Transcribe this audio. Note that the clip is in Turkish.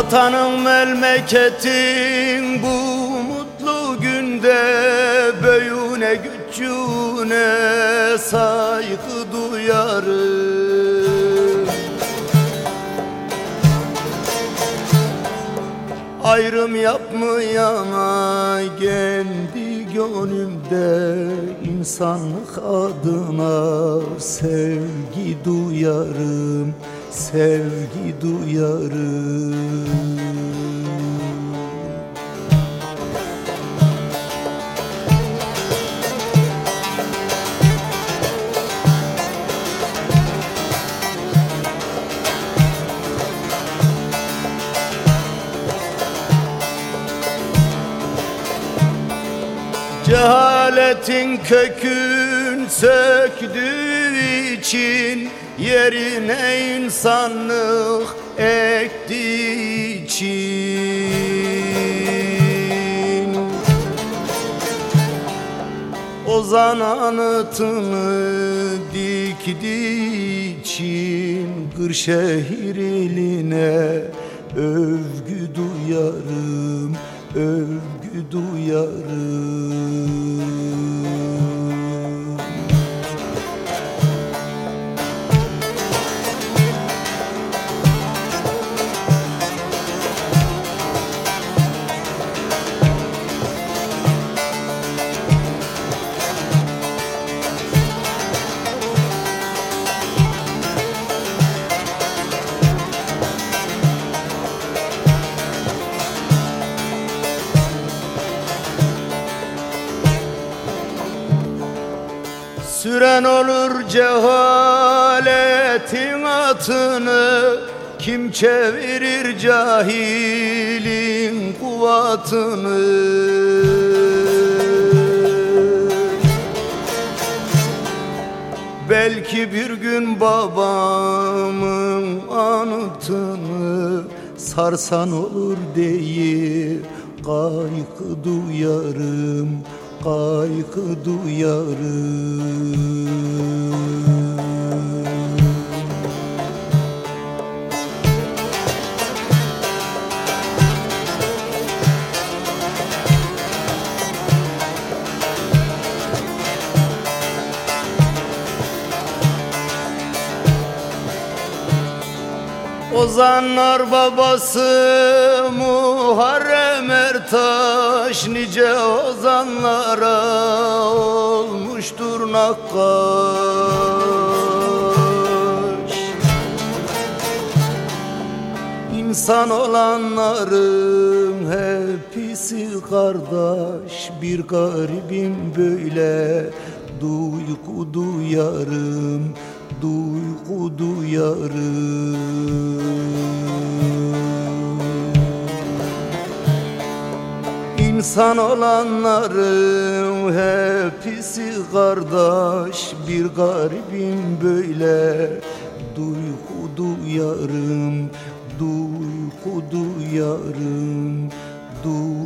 Vatanın memleketin bu mutlu günde Böyüne gücüne saygı duyarım. Ayrım yapmayana kendi gönlümde insanlık adına sevgi duyarım sevgi duyarım Cehaletin kökün söktüğü için Yerine insanlık ekti için Ozan anıtını dikti için Kırşehir iline övgü duyarım övgü duyarım Süren olur cehaletin atını Kim çevirir cahilin kuvatını? Belki bir gün babamın anıtını Sarsan olur diye kaygı duyarım kaygı duyarım Ozanlar babası Muharrem Ertaş Nice ozanlara olmuştur nakkaş. İnsan olanların hepsi kardeş. Bir garibim böyle duygu duyarım duygu duyarım İnsan olanların hepsi kardeş Bir garibim böyle. Duygu duyarım Duygu duyarım Duygu